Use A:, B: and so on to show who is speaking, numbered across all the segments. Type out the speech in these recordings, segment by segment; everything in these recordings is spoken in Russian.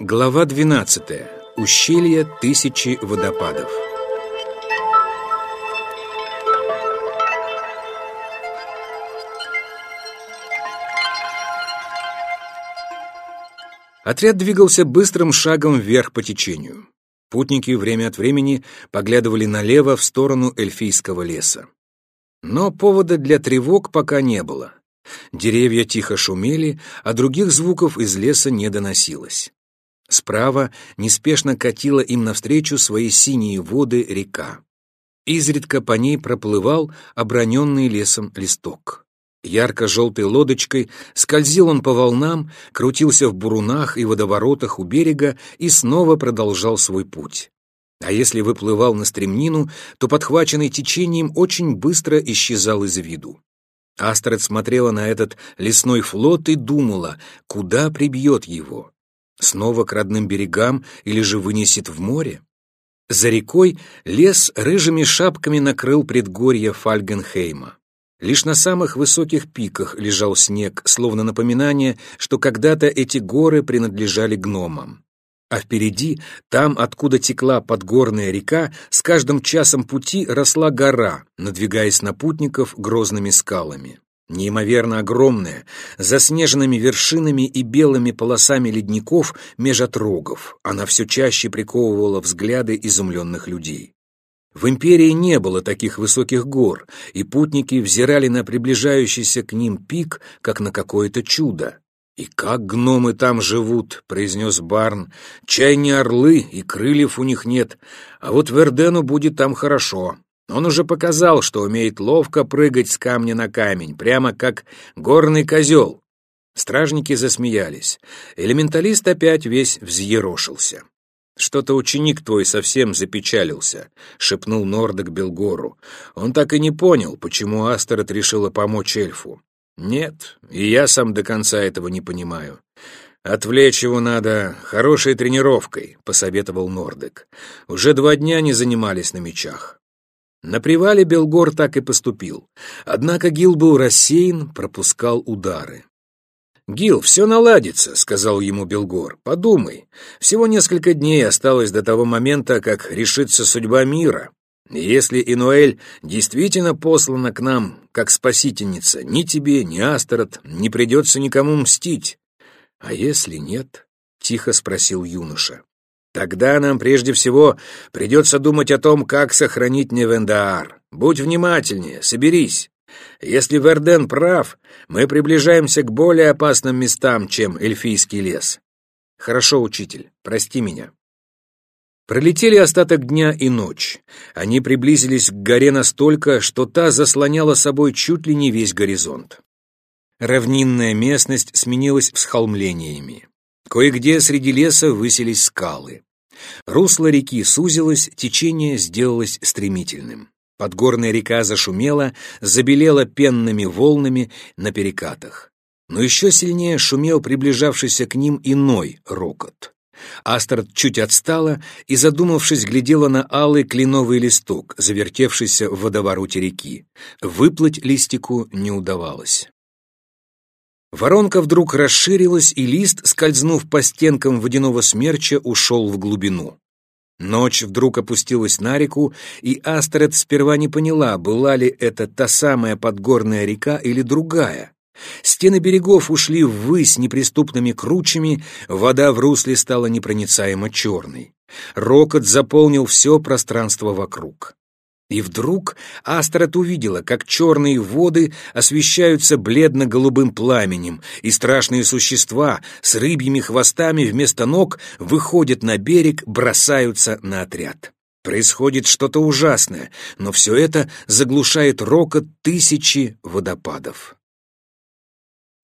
A: Глава 12. Ущелье тысячи водопадов. Отряд двигался быстрым шагом вверх по течению. Путники время от времени поглядывали налево в сторону эльфийского леса. Но повода для тревог пока не было. Деревья тихо шумели, а других звуков из леса не доносилось. Справа неспешно катила им навстречу свои синие воды река. Изредка по ней проплывал оброненный лесом листок. Ярко-желтой лодочкой скользил он по волнам, крутился в бурунах и водоворотах у берега и снова продолжал свой путь. А если выплывал на стремнину, то, подхваченный течением, очень быстро исчезал из виду. Астрид смотрела на этот лесной флот и думала, куда прибьет его. Снова к родным берегам или же вынесет в море? За рекой лес рыжими шапками накрыл предгорье Фальгенхейма. Лишь на самых высоких пиках лежал снег, словно напоминание, что когда-то эти горы принадлежали гномам. А впереди, там, откуда текла подгорная река, с каждым часом пути росла гора, надвигаясь на путников грозными скалами неимоверно огромная, заснеженными вершинами и белыми полосами ледников меж отрогов, она все чаще приковывала взгляды изумленных людей. В империи не было таких высоких гор, и путники взирали на приближающийся к ним пик, как на какое-то чудо. «И как гномы там живут», — произнес Барн. «Чай не орлы, и крыльев у них нет, а вот Вердену будет там хорошо. Он уже показал, что умеет ловко прыгать с камня на камень, прямо как горный козел. Стражники засмеялись. Элементалист опять весь взъерошился. «Что-то ученик твой совсем запечалился», — шепнул Нордок Белгору. Он так и не понял, почему Астерот решила помочь эльфу. «Нет, и я сам до конца этого не понимаю. Отвлечь его надо хорошей тренировкой», — посоветовал Нордек. «Уже два дня не занимались на мечах. На привале Белгор так и поступил. Однако Гил был рассеян, пропускал удары. «Гил, все наладится», — сказал ему Белгор. «Подумай, всего несколько дней осталось до того момента, как решится судьба мира. если Инуэль действительно послана к нам как спасительница, ни тебе, ни Астерот не придется никому мстить. А если нет?» — тихо спросил юноша. Тогда нам прежде всего придется думать о том, как сохранить Невендаар. Будь внимательнее, соберись. Если Верден прав, мы приближаемся к более опасным местам, чем эльфийский лес. Хорошо, учитель, прости меня. Пролетели остаток дня и ночь. Они приблизились к горе настолько, что та заслоняла собой чуть ли не весь горизонт. Равнинная местность сменилась всхолмлениями. Кое-где среди леса высились скалы. Русло реки сузилось, течение сделалось стремительным. Подгорная река зашумела, забелела пенными волнами на перекатах. Но еще сильнее шумел приближавшийся к ним иной рокот. Астрид чуть отстала и, задумавшись, глядела на алый кленовый листок, завертевшийся в водовороте реки. Выплыть листику не удавалось. Воронка вдруг расширилась, и лист, скользнув по стенкам водяного смерча, ушел в глубину. Ночь вдруг опустилась на реку, и Астрид сперва не поняла, была ли это та самая подгорная река или другая. Стены берегов ушли ввысь неприступными кручами, вода в русле стала непроницаемо черной. Рокот заполнил все пространство вокруг. И вдруг Астрид увидела, как черные воды освещаются бледно-голубым пламенем, и страшные существа с рыбьими хвостами вместо ног выходят на берег, бросаются на отряд. Происходит что-то ужасное, но все это заглушает рокот тысячи водопадов.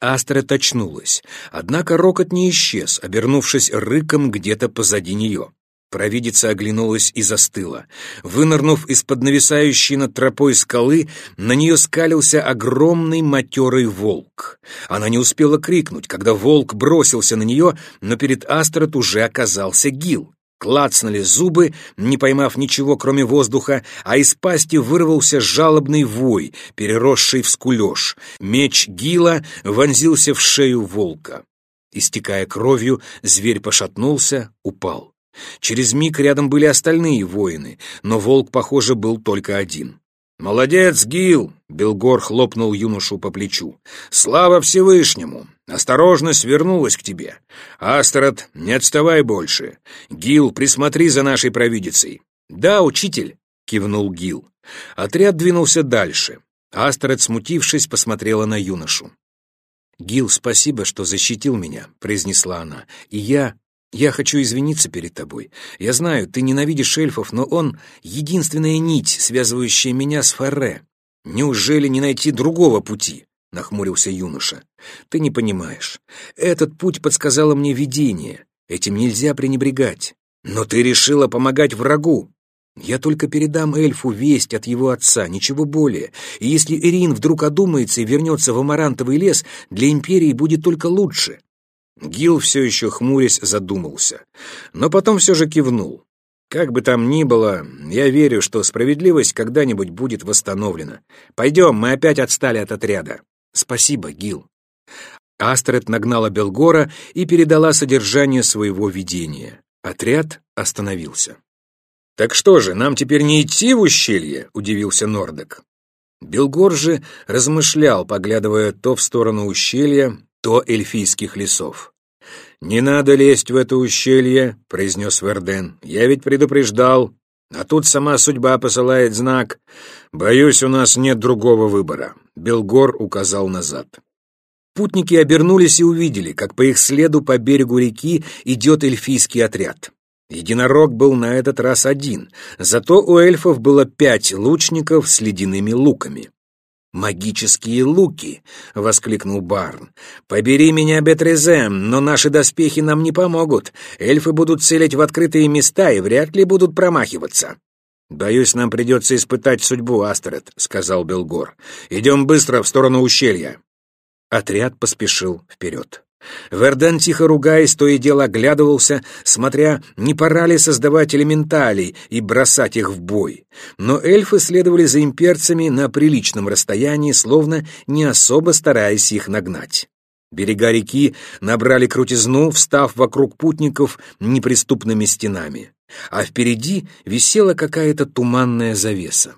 A: Астрид очнулась, однако рокот не исчез, обернувшись рыком где-то позади нее. Провидица оглянулась и застыла. Вынырнув из-под нависающей над тропой скалы, на нее скалился огромный матерый волк. Она не успела крикнуть, когда волк бросился на нее, но перед Астрот уже оказался Гил. Клацнули зубы, не поймав ничего, кроме воздуха, а из пасти вырвался жалобный вой, переросший в скулеж. Меч Гила вонзился в шею волка. Истекая кровью, зверь пошатнулся, упал. Через миг рядом были остальные воины, но волк, похоже, был только один. «Молодец, Гил!» — Белгор хлопнул юношу по плечу. «Слава Всевышнему! Осторожность вернулась к тебе. Астерот, не отставай больше. Гил, присмотри за нашей провидицей». «Да, учитель!» — кивнул Гил. Отряд двинулся дальше. Астерот, смутившись, посмотрела на юношу. «Гил, спасибо, что защитил меня», — произнесла она. «И я... я хочу извиниться перед тобой. Я знаю, ты ненавидишь эльфов, но он — единственная нить, связывающая меня с Ферре. Неужели не найти другого пути?» — нахмурился юноша. «Ты не понимаешь. Этот путь подсказало мне видение. Этим нельзя пренебрегать. Но ты решила помогать врагу. Я только передам эльфу весть от его отца, ничего более. И если Ирин вдруг одумается и вернется в Амарантовый лес, для Империи будет только лучше». Гил все еще хмурясь задумался, но потом все же кивнул. «Как бы там ни было, я верю, что справедливость когда-нибудь будет восстановлена. Пойдем, мы опять отстали от отряда». «Спасибо, Гил». Астрид нагнала Белгора и передала содержание своего видения. Отряд остановился. «Так что же, нам теперь не идти в ущелье?» — удивился Нордек. Белгор же размышлял, поглядывая то в сторону ущелья, то эльфийских лесов. «Не надо лезть в это ущелье», — произнес Верден. «Я ведь предупреждал. А тут сама судьба посылает знак. Боюсь, у нас нет другого выбора». Белгор указал назад. Путники обернулись и увидели, как по их следу по берегу реки идет эльфийский отряд. Единорог был на этот раз один, зато у эльфов было пять лучников с ледяными луками. «Магические луки!» — воскликнул Барн. «Побери меня, Бетрезем, но наши доспехи нам не помогут. Эльфы будут целить в открытые места и вряд ли будут промахиваться». «Боюсь, нам придется испытать судьбу, Астерет», — сказал Белгор. «Идем быстро в сторону ущелья». Отряд поспешил вперед. Верден, тихо ругаясь, то и дело оглядывался, смотря, не пора ли создавать элементалей и бросать их в бой. Но эльфы следовали за имперцами на приличном расстоянии, словно не особо стараясь их нагнать. Берега реки набрали крутизну, встав вокруг путников неприступными стенами, а впереди висела какая-то туманная завеса.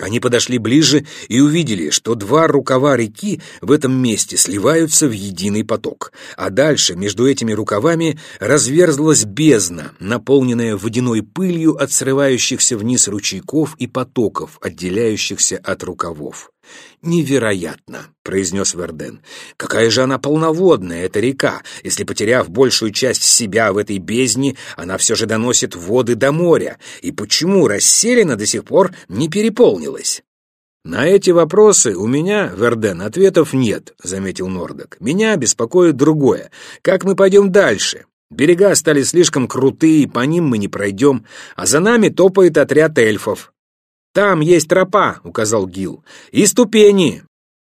A: Они подошли ближе и увидели, что два рукава реки в этом месте сливаются в единый поток, а дальше между этими рукавами разверзлась бездна, наполненная водяной пылью от срывающихся вниз ручейков и потоков, отделяющихся от рукавов. «Невероятно!» — произнес Верден. «Какая же она полноводная, эта река! Если, потеряв большую часть себя в этой бездне, она все же доносит воды до моря. И почему расселена до сих пор не переполнилась?» «На эти вопросы у меня, Верден, ответов нет», — заметил Нордок. «Меня беспокоит другое. Как мы пойдем дальше? Берега стали слишком крутые, по ним мы не пройдем, а за нами топает отряд эльфов. «Там есть тропа», — указал Гил, — «и ступени».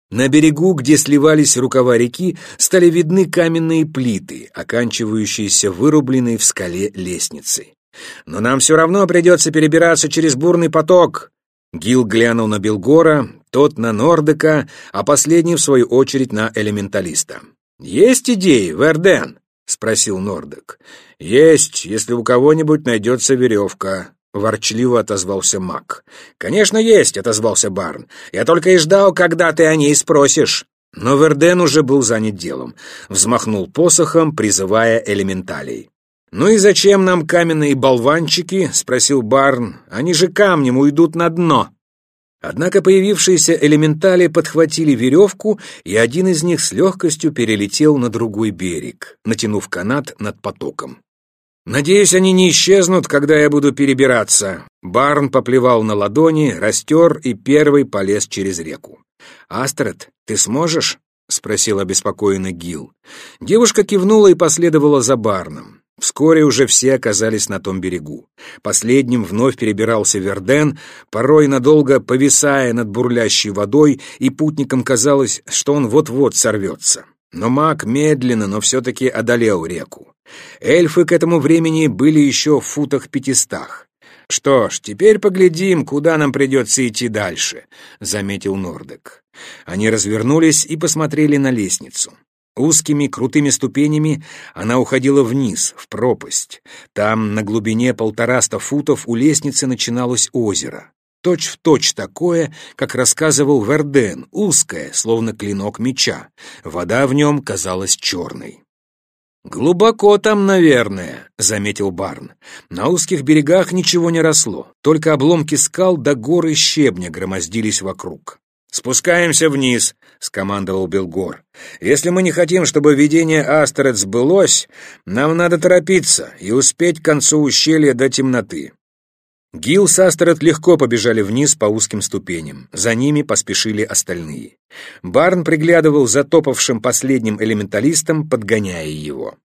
A: На берегу, где сливались рукава реки, стали видны каменные плиты, оканчивающиеся вырубленной в скале лестницей. «Но нам все равно придется перебираться через бурный поток». Гил глянул на Белгора, тот на Нордека, а последний, в свою очередь, на элементалиста. «Есть идеи, Верден?» — спросил Нордек. «Есть, если у кого-нибудь найдется веревка», — ворчливо отозвался Мак. «Конечно есть», — отозвался Барн. «Я только и ждал, когда ты о ней спросишь». Но Верден уже был занят делом. Взмахнул посохом, призывая элементалей. «Ну и зачем нам каменные болванчики?» — спросил Барн. «Они же камнем уйдут на дно». Однако появившиеся элементали подхватили веревку, и один из них с легкостью перелетел на другой берег, натянув канат над потоком. «Надеюсь, они не исчезнут, когда я буду перебираться». Барн поплевал на ладони, растер и первый полез через реку. «Астрид, ты сможешь?» — спросил обеспокоенный Гил. Девушка кивнула и последовала за Барном. Вскоре уже все оказались на том берегу. Последним вновь перебирался Верден, порой надолго повисая над бурлящей водой, и путникам казалось, что он вот-вот сорвется. Но маг медленно, но все-таки одолел реку. Эльфы к этому времени были еще в футах пятистах. «Что ж, теперь поглядим, куда нам придется идти дальше», — заметил Нордек. Они развернулись и посмотрели на лестницу. Узкими крутыми ступенями она уходила вниз, в пропасть. Там, на глубине полтораста футов, у лестницы начиналось озеро. Точь в точь такое, как рассказывал Верден, узкое, словно клинок меча. Вода в нем казалась черной. «Глубоко там, наверное», — заметил Барн. «На узких берегах ничего не росло, только обломки скал до горы щебня громоздились вокруг». «Спускаемся вниз», — скомандовал Белгор. «Если мы не хотим, чтобы видение Астерет сбылось, нам надо торопиться и успеть к концу ущелья до темноты». Гил с Астерет легко побежали вниз по узким ступеням. За ними поспешили остальные. Барн приглядывал за топавшим последним элементалистом, подгоняя его.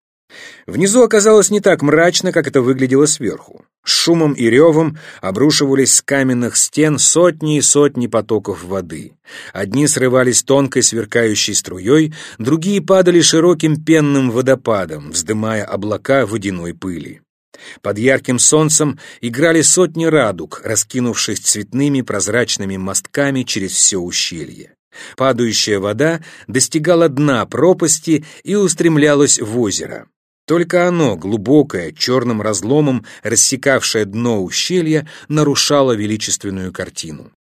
A: Внизу оказалось не так мрачно, как это выглядело сверху. С шумом и ревом обрушивались с каменных стен сотни и сотни потоков воды. Одни срывались тонкой сверкающей струей, другие падали широким пенным водопадом, вздымая облака водяной пыли. Под ярким солнцем играли сотни радуг, раскинувшись цветными прозрачными мостками через все ущелье. Падающая вода достигала дна пропасти и устремлялась в озеро. Только оно, глубокое, черным разломом, рассекавшее дно ущелья, нарушало величественную картину.